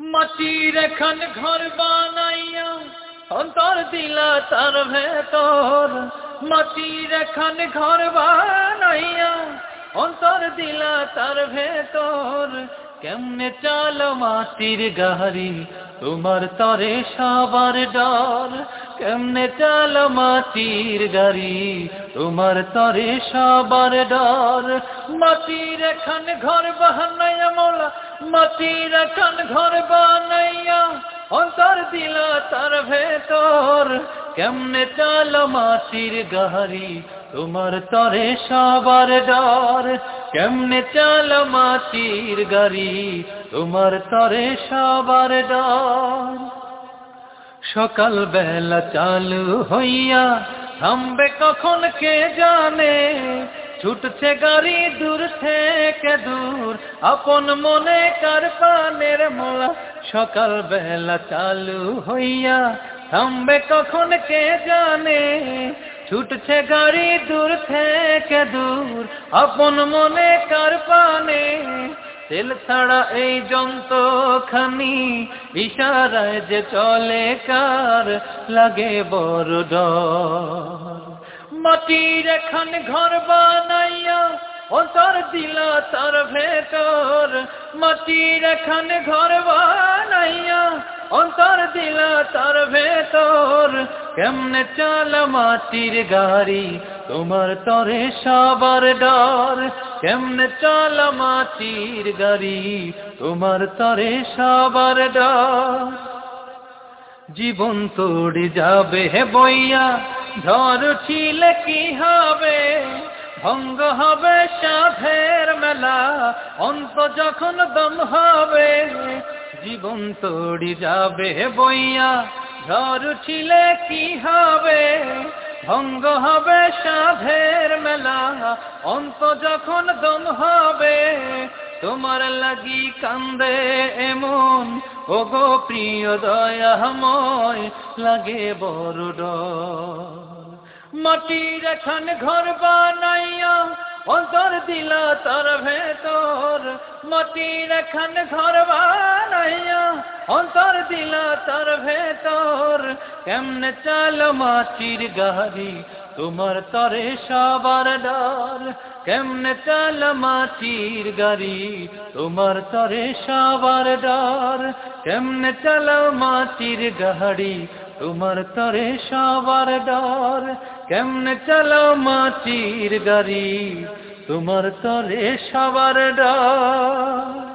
মাটির এখান ঘর বানাইয়া, অন্তর দিলা তার ভেতর। মাটির এখান ঘর বানাইয়া, অন্তর দিলা তার ভেতর। কেমনে চাল মাটির গাহারি তোমার তরে সবার ডর। কেমনে চাল মাটির গাড়ি, তোমার তরে সবার ডর। মাটির এখান ঘর মোলা মাটির এখান ঘর বানাইয়া অন্তর দিলা তার ভেতর। কেমনে চাল মাটির গাহারি তোমার তরে সবার ডর। কেমনে চাল মাটির গাড়ি তোমার তরে সবার ডর। সকাল বেলা চালু হইয়া থামবে কখন কে জানে? ছুটছে গাড়ি দূর থেকে দূর, আপন মনে কার পানের মোলা সকাল বেলা চালু হইয়া থামবে কখন কে জানে? ছুটছে গাড়ি দূর থেকে দূর, আপন মনে কার পানে তেল ছাড়া এই যন্ত্রখানি ইশারায় যে চলে কার? লাগে বড় ডর। মাটির এখন ঘর বানাইয়া দিলা তার ভেতর। মাটির এখন ঘর বানাইয়া অন্তর দিলা তার ভেতর। কেমনে চাল মাটির গাড়ি, তোমার তরে সবার ডর। কেমনে চাল মাটির গাড়ি, তোমার তরে সবার ডর। জীবন তোড়ে যাবে হে বইয়া ধর ছিল কি হবে? ভঙ্গ হবে সাধের মেলা। অন্ত যখন দম হবে, জীবন তোড়ি যাবে বইয়া। ঝড় ছিল কি হবে? ভঙ্গ হবে সাধের মেলা। অন্ত যখন দম হবে, তোমার লাগি কান্দে এমন। ও গো প্রিয় দয়াময়, লাগে বড় মাটির এখন ঘর বানাইয়া অন্তর দিলা তার ভেতর। মাটির এখন ঘর বানাইয়া অন্তর দিলা তার ভেতর। কেমনে চাল মাটির গাড়ি তোমার তরে সবার ডর। কেমনে চাল মাটির গাড়ি তোমার তরে সবার ডর। কেমনে চাল মাটির গাড়ি তোমার তরে সবার ডর কেমনে চালো মাটির গাড়ি? তোমার তরে সবার ডর।